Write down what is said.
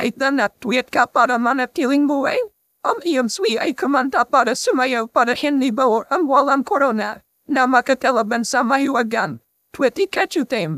kahit na natweet ka para manatiling buhay. Ang iyong swi ay kumanta para sumayaw para hindi ba ang walang corona na makatalaban sa mahiwagan. Tweety kachutim.